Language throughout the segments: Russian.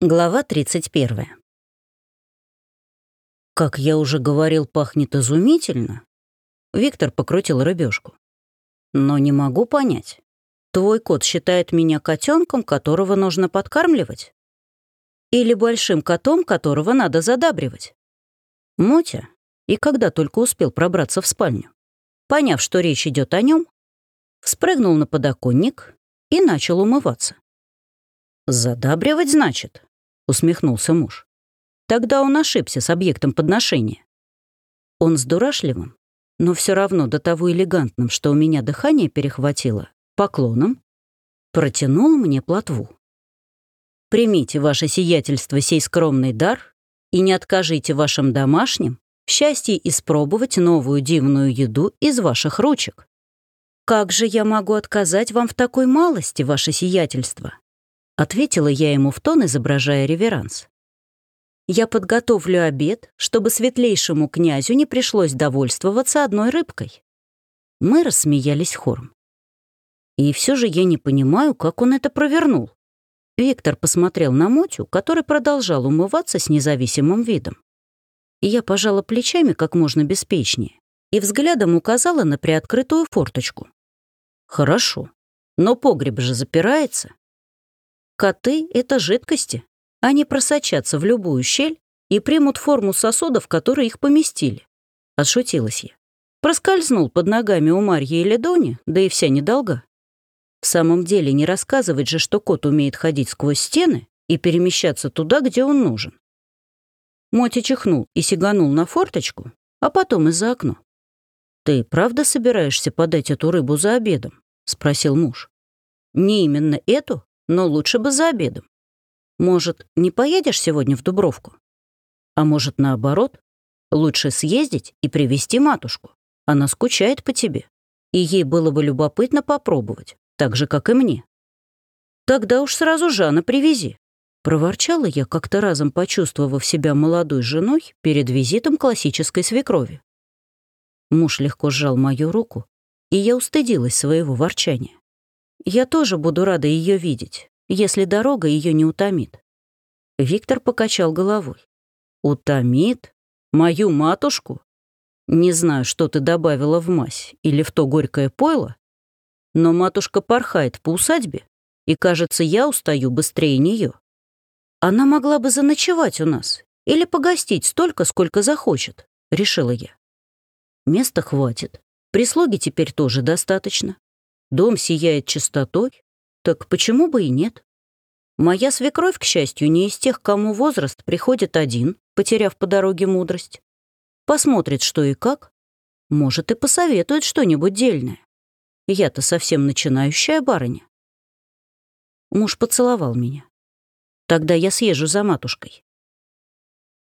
Глава 31. Как я уже говорил, пахнет изумительно. Виктор покрутил рыбешку. Но не могу понять. Твой кот считает меня котенком, которого нужно подкармливать? Или большим котом, которого надо задабривать? Мотя, и когда только успел пробраться в спальню, поняв, что речь идет о нем, спрыгнул на подоконник и начал умываться. «Задабривать, значит?» Усмехнулся муж. Тогда он ошибся с объектом подношения. Он с дурашливым, но все равно до того элегантным, что у меня дыхание перехватило, поклоном, протянул мне плотву. «Примите ваше сиятельство сей скромный дар и не откажите вашим домашним в счастье испробовать новую дивную еду из ваших ручек. Как же я могу отказать вам в такой малости, ваше сиятельство?» Ответила я ему в тон, изображая реверанс. «Я подготовлю обед, чтобы светлейшему князю не пришлось довольствоваться одной рыбкой». Мы рассмеялись хором. И все же я не понимаю, как он это провернул. Виктор посмотрел на Мотю, который продолжал умываться с независимым видом. Я пожала плечами как можно беспечнее и взглядом указала на приоткрытую форточку. «Хорошо, но погреб же запирается, Коты — это жидкости. Они просочатся в любую щель и примут форму сосудов, которые их поместили. Отшутилась я. Проскользнул под ногами у Марьи и Ледони, да и вся недолга. В самом деле не рассказывать же, что кот умеет ходить сквозь стены и перемещаться туда, где он нужен. Моти чихнул и сиганул на форточку, а потом и за окно. «Ты правда собираешься подать эту рыбу за обедом?» — спросил муж. «Не именно эту, но лучше бы за обедом. Может, не поедешь сегодня в Дубровку? А может, наоборот, лучше съездить и привести матушку. Она скучает по тебе, и ей было бы любопытно попробовать, так же, как и мне. Тогда уж сразу Жана привези. Проворчала я, как-то разом почувствовав себя молодой женой перед визитом классической свекрови. Муж легко сжал мою руку, и я устыдилась своего ворчания. Я тоже буду рада ее видеть, если дорога ее не утомит. Виктор покачал головой. Утомит? Мою матушку? Не знаю, что ты добавила в мазь или в то горькое пойло, но матушка порхает по усадьбе, и, кажется, я устаю быстрее нее. Она могла бы заночевать у нас или погостить столько, сколько захочет, решила я. Места хватит, прислуги теперь тоже достаточно. Дом сияет чистотой, так почему бы и нет? Моя свекровь, к счастью, не из тех, кому возраст приходит один, потеряв по дороге мудрость. Посмотрит, что и как. Может, и посоветует что-нибудь дельное. Я-то совсем начинающая барыня. Муж поцеловал меня. Тогда я съезжу за матушкой.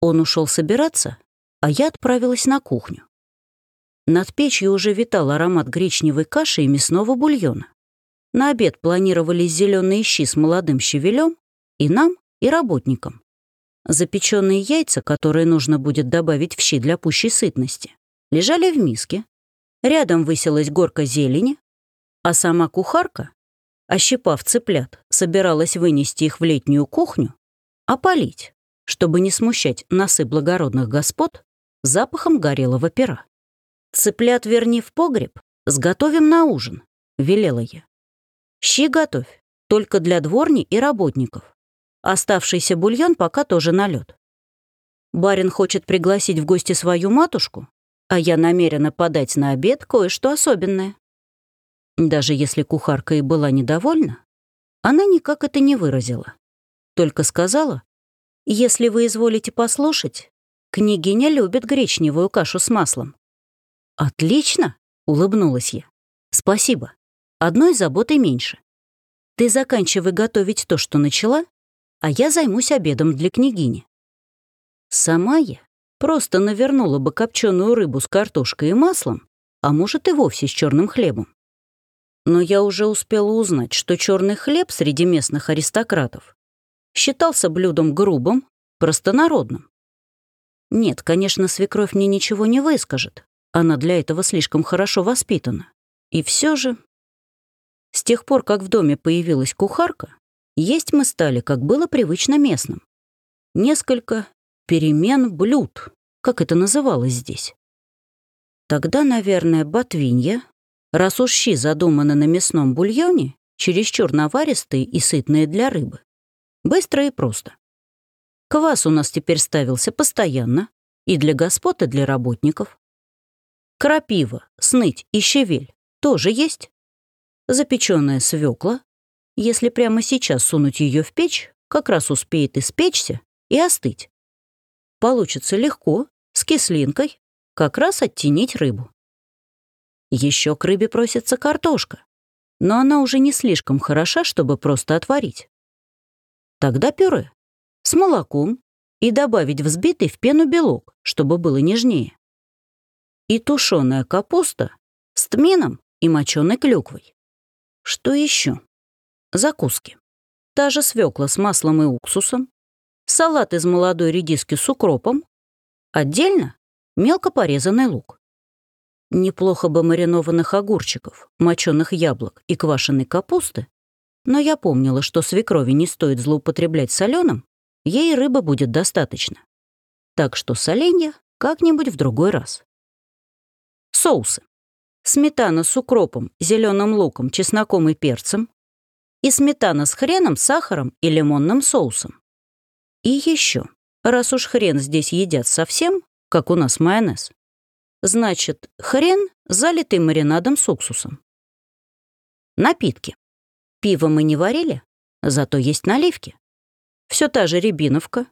Он ушел собираться, а я отправилась на кухню. Над печью уже витал аромат гречневой каши и мясного бульона. На обед планировались зеленые щи с молодым щавелем и нам, и работникам. Запеченные яйца, которые нужно будет добавить в щи для пущей сытности, лежали в миске. Рядом высилась горка зелени, а сама кухарка, ощипав цыплят, собиралась вынести их в летнюю кухню, опалить, чтобы не смущать носы благородных господ запахом горелого пера. «Цыплят верни в погреб, сготовим на ужин», — велела я. «Щи готовь, только для дворни и работников. Оставшийся бульон пока тоже на лед. Барин хочет пригласить в гости свою матушку, а я намерена подать на обед кое-что особенное». Даже если кухарка и была недовольна, она никак это не выразила. Только сказала, «Если вы изволите послушать, княгиня любит гречневую кашу с маслом. «Отлично!» — улыбнулась я. «Спасибо. Одной заботой меньше. Ты заканчивай готовить то, что начала, а я займусь обедом для княгини». Сама я просто навернула бы копченую рыбу с картошкой и маслом, а может и вовсе с черным хлебом. Но я уже успела узнать, что черный хлеб среди местных аристократов считался блюдом грубым, простонародным. Нет, конечно, свекровь мне ничего не выскажет, она для этого слишком хорошо воспитана. И все же... С тех пор, как в доме появилась кухарка, Есть мы стали, как было привычно местным. Несколько перемен блюд, как это называлось здесь. Тогда, наверное, ботвинья, раз уж щи задуманы на мясном бульоне, чересчур наваристые и сытные для рыбы. Быстро и просто. Квас у нас теперь ставился постоянно, и для господ, и для работников. Крапива, сныть и щавель тоже есть. Запеченная свекла, если прямо сейчас сунуть ее в печь, как раз успеет испечься и остыть. Получится легко, с кислинкой, как раз оттенить рыбу. Еще к рыбе просится картошка, но она уже не слишком хороша, чтобы просто отварить. Тогда пюре с молоком и добавить взбитый в пену белок, чтобы было нежнее. И тушеная капуста с тмином и моченой клюквой. Что еще? Закуски. Та же свекла с маслом и уксусом, салат из молодой редиски с укропом, отдельно мелко порезанный лук. Неплохо бы маринованных огурчиков, моченых яблок и квашеной капусты, но я помнила, что свекрови не стоит злоупотреблять соленым, ей рыба будет достаточно. Так что соленья как-нибудь в другой раз. Соусы. Сметана с укропом, зеленым луком, чесноком и перцем, и сметана с хреном, сахаром и лимонным соусом. И еще, раз уж хрен здесь едят совсем, как у нас майонез, значит, хрен, залитый маринадом с уксусом. Напитки. Пиво мы не варили, зато есть наливки. Все та же рябиновка,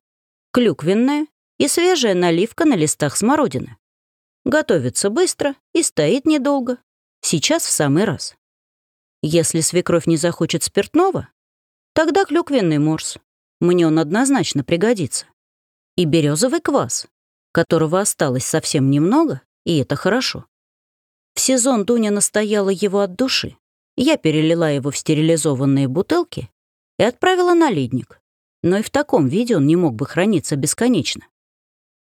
клюквенная и свежая наливка на листах смородины. Готовится быстро и стоит недолго. Сейчас в самый раз. Если свекровь не захочет спиртного, тогда клюквенный морс. Мне он однозначно пригодится. И березовый квас, которого осталось совсем немного, и это хорошо. В сезон Дуня настояла его от души. Я перелила его в стерилизованные бутылки и отправила на ледник. Но и в таком виде он не мог бы храниться бесконечно.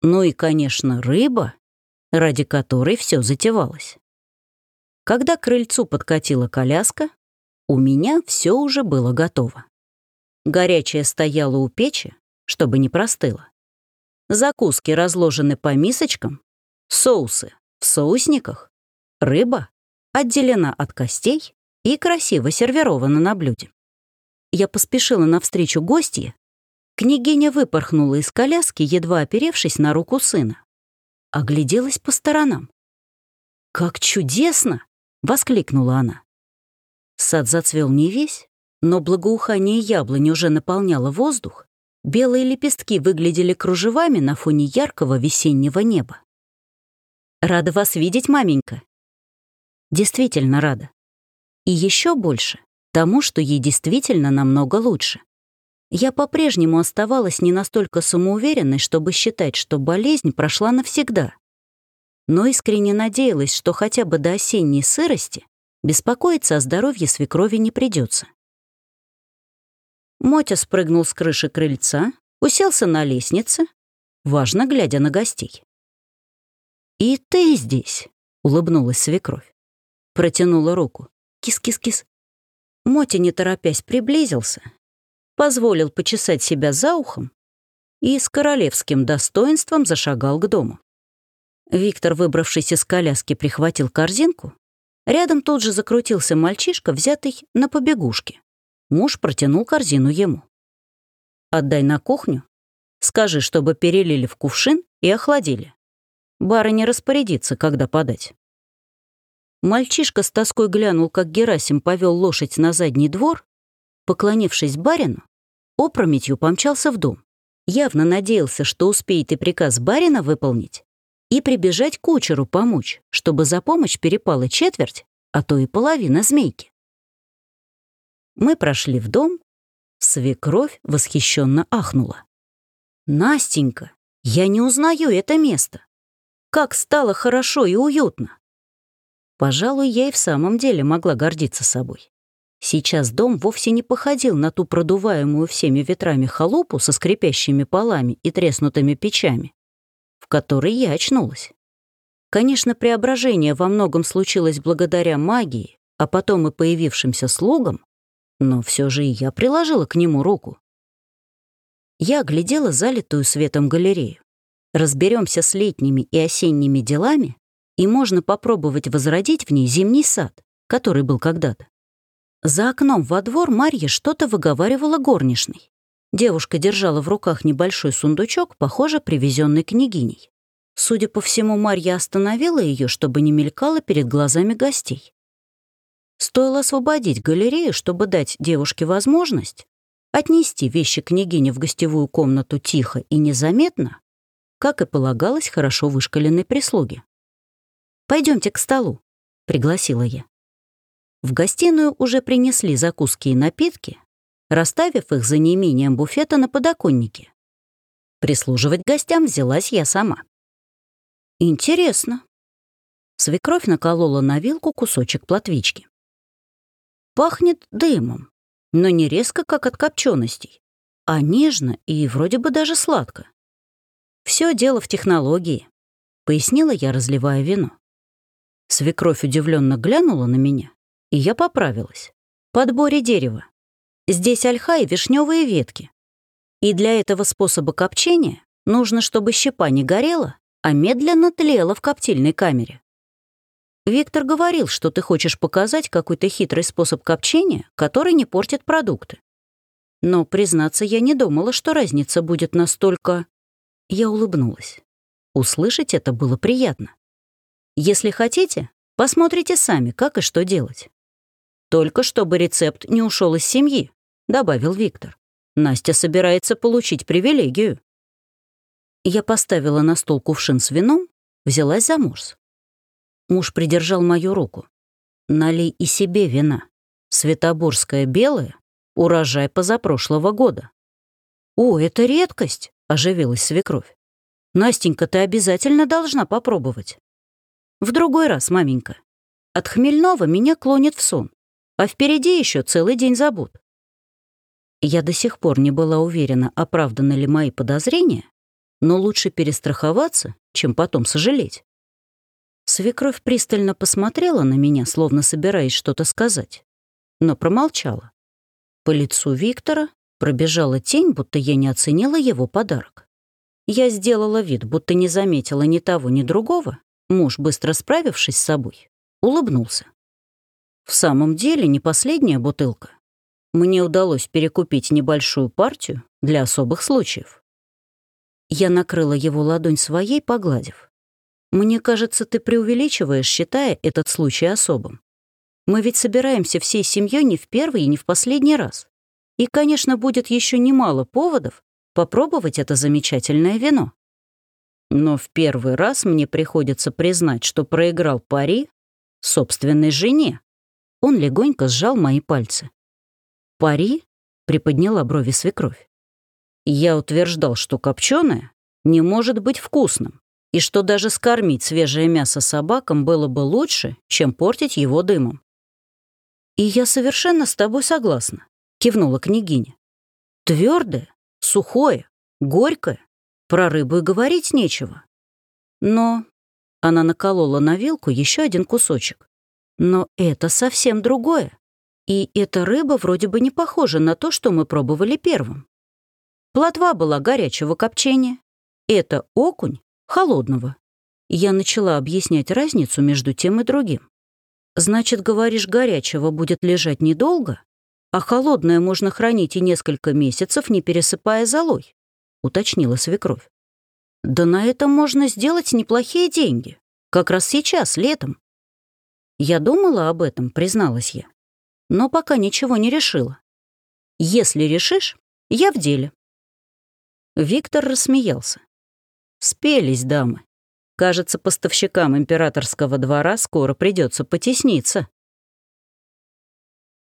Ну и, конечно, рыба, ради которой все затевалось. Когда к крыльцу подкатила коляска, у меня все уже было готово. Горячее стояло у печи, чтобы не простыло. Закуски разложены по мисочкам, соусы в соусниках, рыба отделена от костей и красиво сервирована на блюде. Я поспешила навстречу гостье. Княгиня выпорхнула из коляски, едва оперевшись на руку сына. Огляделась по сторонам. «Как чудесно!» — воскликнула она. Сад зацвел не весь, но благоухание яблони уже наполняло воздух, белые лепестки выглядели кружевами на фоне яркого весеннего неба. «Рада вас видеть, маменька». Действительно рада. И еще больше тому, что ей действительно намного лучше. Я по-прежнему оставалась не настолько самоуверенной, чтобы считать, что болезнь прошла навсегда но искренне надеялась, что хотя бы до осенней сырости беспокоиться о здоровье свекрови не придется. Мотя спрыгнул с крыши крыльца, уселся на лестнице, важно глядя на гостей. «И ты здесь», — улыбнулась свекровь. Протянула руку. «Кис-кис-кис». Мотя, не торопясь, приблизился, позволил почесать себя за ухом и с королевским достоинством зашагал к дому. Виктор, выбравшись из коляски, прихватил корзинку. Рядом тут же закрутился мальчишка, взятый на побегушке. Муж протянул корзину ему. «Отдай на кухню. Скажи, чтобы перелили в кувшин и охладили. Барыня распорядится, когда подать». Мальчишка с тоской глянул, как Герасим повел лошадь на задний двор, поклонившись барину, опрометью помчался в дом. Явно надеялся, что успеет и приказ барина выполнить, и прибежать к кучеру помочь, чтобы за помощь перепала четверть, а то и половина змейки. Мы прошли в дом, свекровь восхищенно ахнула. «Настенька, я не узнаю это место. Как стало хорошо и уютно!» Пожалуй, я и в самом деле могла гордиться собой. Сейчас дом вовсе не походил на ту продуваемую всеми ветрами халупу со скрипящими полами и треснутыми печами, в которой я очнулась. Конечно, преображение во многом случилось благодаря магии, а потом и появившимся слугам, Но все же и я приложила к нему руку. Я оглядела залитую светом галерею. Разберемся с летними и осенними делами, и можно попробовать возродить в ней зимний сад, который был когда-то. За окном во двор Марья что-то выговаривала горничной. Девушка держала в руках небольшой сундучок, похоже, привезенный княгиней. Судя по всему, Марья остановила ее, чтобы не мелькала перед глазами гостей. Стоило освободить галерею, чтобы дать девушке возможность отнести вещи княгини в гостевую комнату тихо и незаметно, как и полагалось хорошо вышкаленной прислуге. Пойдемте к столу», — пригласила я. В гостиную уже принесли закуски и напитки, расставив их за неимением буфета на подоконнике. Прислуживать гостям взялась я сама. Интересно. Свекровь наколола на вилку кусочек плотвички. Пахнет дымом, но не резко, как от копченостей, а нежно и вроде бы даже сладко. Все дело в технологии, пояснила я, разливая вино. Свекровь удивленно глянула на меня и я поправилась. Подборе дерева. Здесь ольха и вишневые ветки. И для этого способа копчения нужно, чтобы щепа не горела, а медленно тлела в коптильной камере. Виктор говорил, что ты хочешь показать какой-то хитрый способ копчения, который не портит продукты. Но, признаться, я не думала, что разница будет настолько... Я улыбнулась. Услышать это было приятно. Если хотите, посмотрите сами, как и что делать. Только чтобы рецепт не ушел из семьи, добавил Виктор. Настя собирается получить привилегию. Я поставила на стол кувшин с вином, взялась за морс. Муж придержал мою руку. Налей и себе вина. Светоборское белое, урожай позапрошлого года. «О, это редкость!» — оживилась свекровь. «Настенька, ты обязательно должна попробовать». «В другой раз, маменька. От хмельного меня клонит в сон а впереди еще целый день забот. Я до сих пор не была уверена, оправданы ли мои подозрения, но лучше перестраховаться, чем потом сожалеть. Свекровь пристально посмотрела на меня, словно собираясь что-то сказать, но промолчала. По лицу Виктора пробежала тень, будто я не оценила его подарок. Я сделала вид, будто не заметила ни того, ни другого. Муж, быстро справившись с собой, улыбнулся. В самом деле не последняя бутылка. Мне удалось перекупить небольшую партию для особых случаев. Я накрыла его ладонь своей, погладив. «Мне кажется, ты преувеличиваешь, считая этот случай особым. Мы ведь собираемся всей семьей не в первый и не в последний раз. И, конечно, будет еще немало поводов попробовать это замечательное вино. Но в первый раз мне приходится признать, что проиграл пари собственной жене. Он легонько сжал мои пальцы. «Пари?» — приподняла брови свекровь. «Я утверждал, что копченое не может быть вкусным, и что даже скормить свежее мясо собакам было бы лучше, чем портить его дымом». «И я совершенно с тобой согласна», — кивнула княгиня. Твердое, сухое, горькое, про рыбу и говорить нечего. Но она наколола на вилку еще один кусочек. Но это совсем другое. И эта рыба вроде бы не похожа на то, что мы пробовали первым. Плотва была горячего копчения. Это окунь холодного. Я начала объяснять разницу между тем и другим. Значит, говоришь, горячего будет лежать недолго, а холодное можно хранить и несколько месяцев, не пересыпая золой, уточнила свекровь. Да на этом можно сделать неплохие деньги. Как раз сейчас, летом. Я думала об этом, призналась я, но пока ничего не решила. Если решишь, я в деле. Виктор рассмеялся. Спелись дамы. Кажется, поставщикам императорского двора скоро придется потесниться.